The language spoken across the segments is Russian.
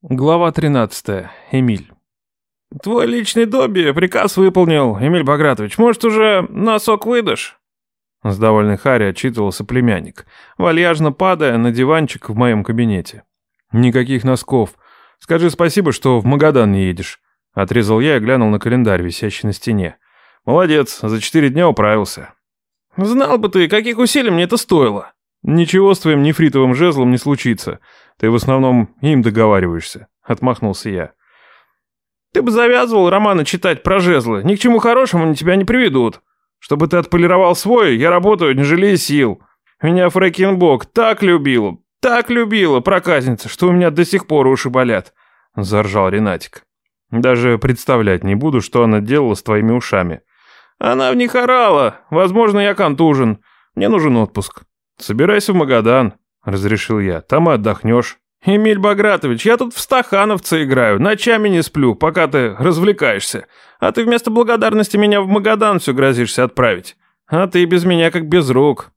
Глава 13. Эмиль. «Твой личный Добби приказ выполнил, Эмиль Багратович. Может, уже носок выдашь?» С довольной Харри отчитывался племянник, вальяжно падая на диванчик в моем кабинете. «Никаких носков. Скажи спасибо, что в Магадан не едешь». Отрезал я и глянул на календарь, висящий на стене. «Молодец, за четыре дня управился». «Знал бы ты, каких усилий мне это стоило». «Ничего с твоим нефритовым жезлом не случится. Ты в основном им договариваешься», — отмахнулся я. «Ты бы завязывал романы читать про жезлы. Ни к чему хорошему они тебя не приведут. Чтобы ты отполировал свой, я работаю, не жалея сил. Меня Фрэкинбок так любила, так любила проказница, что у меня до сих пор уши болят», — заржал Ренатик. «Даже представлять не буду, что она делала с твоими ушами». «Она в них орала. Возможно, я контужен. Мне нужен отпуск». «Собирайся в Магадан», — разрешил я. «Там и отдохнешь». «Эмиль Багратович, я тут в стахановца играю, ночами не сплю, пока ты развлекаешься. А ты вместо благодарности меня в Магадан все грозишься отправить. А ты без меня как без рук».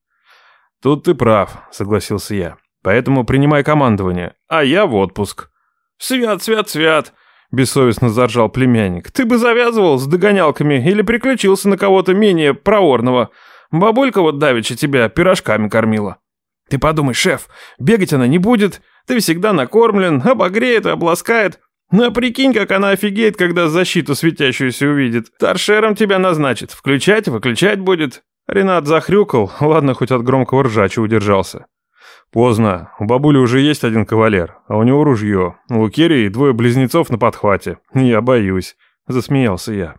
«Тут ты прав», — согласился я. «Поэтому принимай командование, а я в отпуск». «Свят, свят, свят», — бессовестно заржал племянник. «Ты бы завязывал с догонялками или приключился на кого-то менее проворного. Бабулька вот давеча тебя пирожками кормила». «Ты подумай, шеф, бегать она не будет, ты всегда накормлен, обогреет и обласкает. Ну а прикинь, как она офигеет, когда защиту светящуюся увидит. Торшером тебя назначит, включать выключать будет». Ренат захрюкал, ладно, хоть от громкого ржача удержался. Поздно. У бабули уже есть один кавалер, а у него ружье. У Керри двое близнецов на подхвате. Я боюсь. Засмеялся я.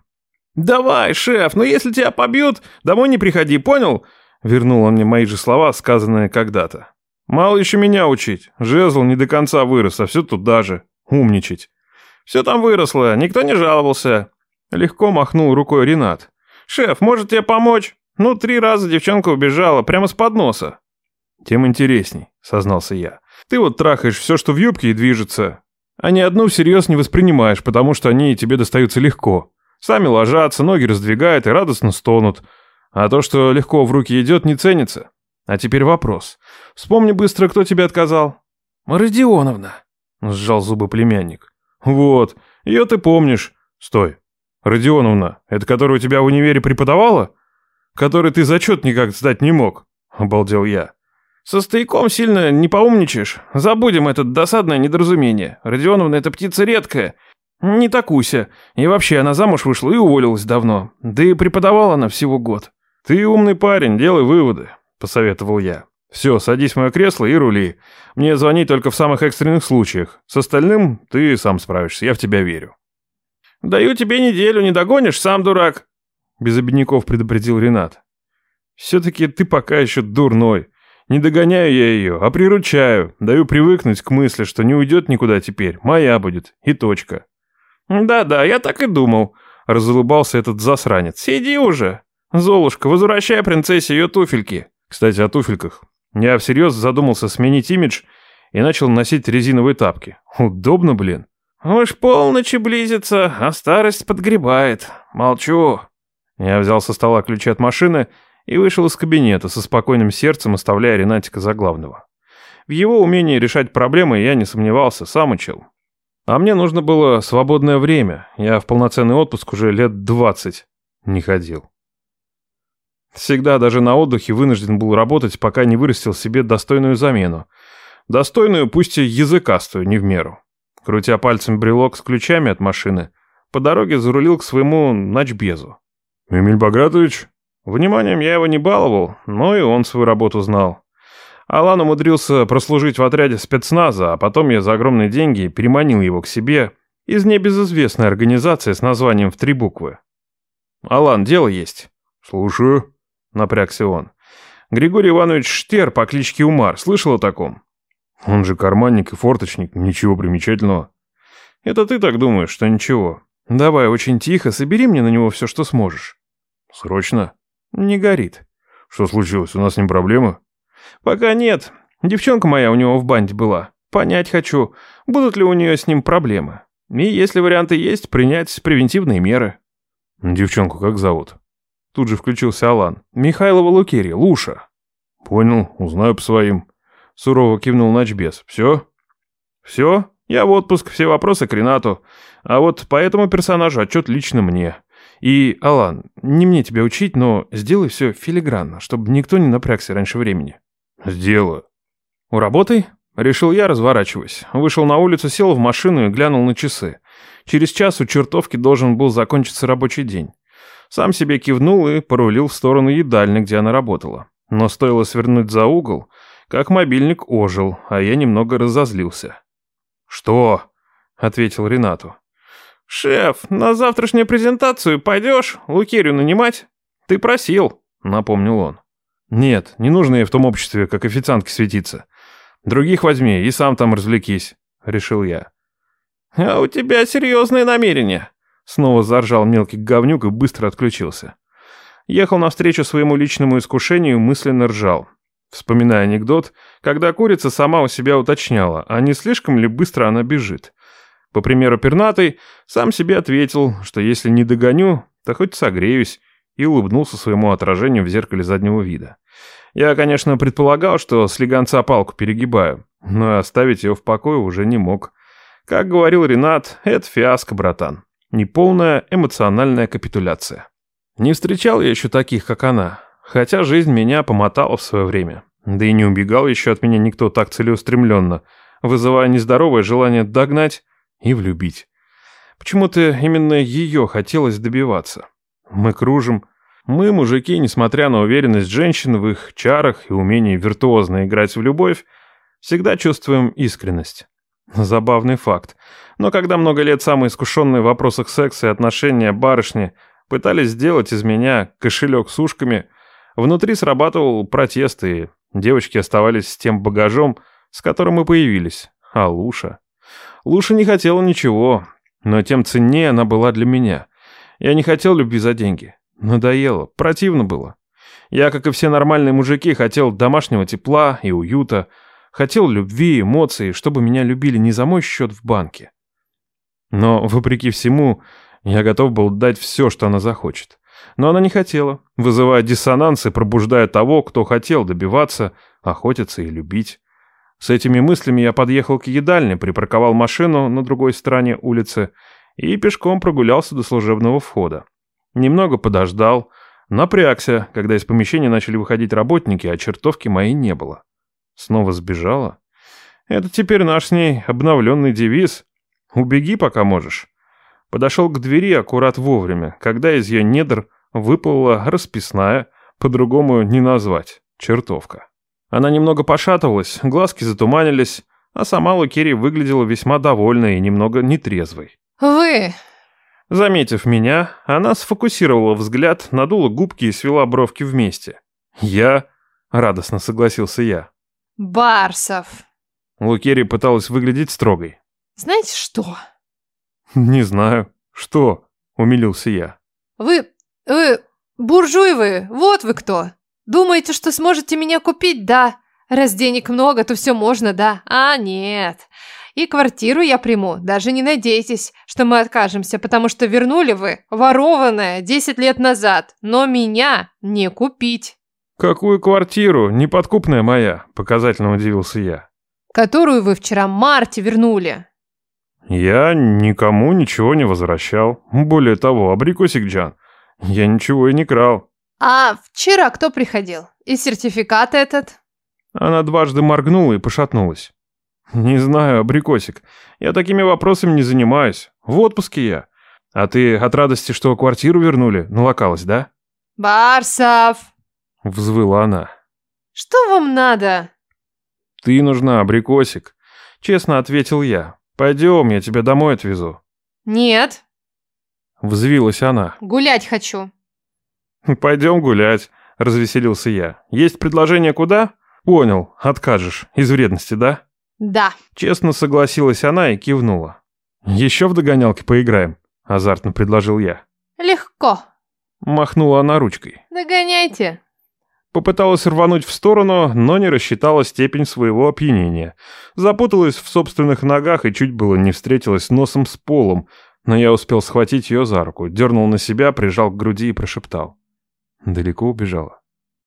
«Давай, шеф, но если тебя побьют, домой не приходи, понял?» Вернул он мне мои же слова, сказанные когда-то. «Мало еще меня учить. Жезл не до конца вырос, а все туда же. Умничать». «Все там выросло, никто не жаловался». Легко махнул рукой Ренат. «Шеф, может тебе помочь? Ну, три раза девчонка убежала, прямо с подноса». «Тем интересней», — сознался я. «Ты вот трахаешь все, что в юбке и движется, а ни одну всерьез не воспринимаешь, потому что они тебе достаются легко. Сами ложатся, ноги раздвигают и радостно стонут. А то, что легко в руки идет, не ценится. А теперь вопрос. Вспомни быстро, кто тебе отказал. «Родионовна», — сжал зубы племянник. «Вот, ее ты помнишь. Стой. Родионовна, это которая у тебя в универе преподавала? Который ты зачет никак сдать не мог?» — обалдел я. «Со стояком сильно не поумничаешь. Забудем это досадное недоразумение. Родионовна — это птица редкая. Не такуся. И вообще, она замуж вышла и уволилась давно. Да и преподавала она всего год». «Ты умный парень, делай выводы», — посоветовал я. «Все, садись в мое кресло и рули. Мне звони только в самых экстренных случаях. С остальным ты сам справишься, я в тебя верю». «Даю тебе неделю, не догонишь, сам дурак», — без обиняков предупредил Ренат. «Все-таки ты пока еще дурной. Не догоняю я ее, а приручаю. Даю привыкнуть к мысли, что не уйдет никуда теперь. Моя будет. И точка». «Да-да, я так и думал», — разулыбался этот засранец. «Сиди уже. Золушка, возвращай принцессе ее туфельки». Кстати, о туфельках. Я всерьез задумался сменить имидж и начал носить резиновые тапки. Удобно, блин. «Уж полночи близится, а старость подгребает. Молчу». Я взял со стола ключи от машины и вышел из кабинета со спокойным сердцем, оставляя Ренатика за главного. В его умении решать проблемы я не сомневался, сам учил. А мне нужно было свободное время. Я в полноценный отпуск уже лет двадцать не ходил. Всегда даже на отдыхе вынужден был работать, пока не вырастил себе достойную замену. Достойную, пусть и языкастую, не в меру. Крутя пальцем брелок с ключами от машины, по дороге зарулил к своему ночбезу. «Эмиль Багратович?» Вниманием я его не баловал, но и он свою работу знал. Алан умудрился прослужить в отряде спецназа, а потом я за огромные деньги переманил его к себе из небезызвестной организации с названием в три буквы. «Алан, дело есть». «Слушаю», — напрягся он. «Григорий Иванович Штер по кличке Умар. Слышал о таком?» «Он же карманник и форточник. Ничего примечательного». «Это ты так думаешь, что ничего. Давай очень тихо, собери мне на него все, что сможешь». «Срочно?» «Не горит». «Что случилось? У нас с ним проблемы?» «Пока нет. Девчонка моя у него в банде была. Понять хочу, будут ли у нее с ним проблемы. И если варианты есть, принять превентивные меры». «Девчонку как зовут?» Тут же включился Алан. «Михайлова Лукерья, Луша». «Понял, узнаю по своим». Сурово кивнул Ночбес. «Все?» «Все. Я в отпуск, все вопросы к Ренату. А вот по этому персонажу отчет лично мне. И, Алан, не мне тебя учить, но сделай все филигранно, чтобы никто не напрягся раньше времени. Сделаю. У работы? Решил я, разворачиваясь. Вышел на улицу, сел в машину и глянул на часы. Через час у чертовки должен был закончиться рабочий день. Сам себе кивнул и порулил в сторону едальни, где она работала. Но стоило свернуть за угол, как мобильник ожил, а я немного разозлился. «Что?» — ответил Ренату. «Шеф, на завтрашнюю презентацию пойдешь Лукерию нанимать? Ты просил», — напомнил он. «Нет, не нужно ей в том обществе, как официантки светиться. Других возьми и сам там развлекись», — решил я. «А у тебя серьезные намерения», — снова заржал мелкий говнюк и быстро отключился. Ехал навстречу своему личному искушению мысленно ржал. Вспоминая анекдот, когда курица сама у себя уточняла, а не слишком ли быстро она бежит. По примеру пернатой, сам себе ответил, что если не догоню, то хоть согреюсь, и улыбнулся своему отражению в зеркале заднего вида. Я, конечно, предполагал, что слегонца палку перегибаю, но оставить ее в покое уже не мог. Как говорил Ренат, это фиаско, братан. Неполная эмоциональная капитуляция. Не встречал я еще таких, как она, хотя жизнь меня помотала в свое время. Да и не убегал еще от меня никто так целеустремленно, вызывая нездоровое желание догнать и влюбить. Почему-то именно ее хотелось добиваться. Мы кружим. Мы, мужики, несмотря на уверенность женщин в их чарах и умении виртуозно играть в любовь, всегда чувствуем искренность. Забавный факт. Но когда много лет самые искушенные в вопросах секса и отношения барышни пытались сделать из меня кошелек с ушками, внутри срабатывал протест, и девочки оставались с тем багажом, с которым мы появились. А Луша... Луша не хотела ничего, но тем ценнее она была для меня. Я не хотел любви за деньги. Надоело, противно было. Я, как и все нормальные мужики, хотел домашнего тепла и уюта, Хотел любви, эмоций, чтобы меня любили не за мой счет в банке. Но, вопреки всему, я готов был дать все, что она захочет. Но она не хотела, вызывая диссонанс и пробуждая того, кто хотел добиваться, охотиться и любить. С этими мыслями я подъехал к едальне, припарковал машину на другой стороне улицы и пешком прогулялся до служебного входа. Немного подождал, напрягся, когда из помещения начали выходить работники, а чертовки моей не было. Снова сбежала? Это теперь наш с ней обновленный девиз. Убеги, пока можешь. Подошел к двери аккурат вовремя, когда из ее недр выплыла расписная, по-другому не назвать, чертовка. Она немного пошатывалась, глазки затуманились, а сама Лукерия выглядела весьма довольной и немного нетрезвой. «Вы...» Заметив меня, она сфокусировала взгляд, надула губки и свела бровки вместе. «Я...» — радостно согласился я. Барсов. Лукерия пыталась выглядеть строгой. Знаете что? Не знаю. Что? Умилился я. Вы... вы... буржуй вы. Вот вы кто. Думаете, что сможете меня купить? Да. Раз денег много, то все можно, да? А, нет. И квартиру я приму. Даже не надейтесь, что мы откажемся, потому что вернули вы ворованное 10 лет назад. Но меня не купить. «Какую квартиру? Неподкупная моя», — показательно удивился я. «Которую вы вчера марте вернули». «Я никому ничего не возвращал. Более того, абрикосик Джан, я ничего и не крал». «А вчера кто приходил? И сертификат этот?» Она дважды моргнула и пошатнулась. «Не знаю, абрикосик. Я такими вопросами не занимаюсь. В отпуске я. А ты от радости, что квартиру вернули, налокалась, да?» «Барсов!» — взвыла она. «Что вам надо?» «Ты нужна, абрикосик», — честно ответил я. «Пойдем, я тебя домой отвезу». «Нет». Взвилась она. «Гулять хочу». «Пойдем гулять», — развеселился я. «Есть предложение куда?» «Понял, откажешь. Из вредности, да?» «Да». Честно согласилась она и кивнула. «Еще в догонялки поиграем», — азартно предложил я. «Легко». Махнула она ручкой. «Догоняйте». Попыталась рвануть в сторону, но не рассчитала степень своего опьянения. Запуталась в собственных ногах и чуть было не встретилась носом с полом, но я успел схватить ее за руку, дернул на себя, прижал к груди и прошептал. Далеко убежала.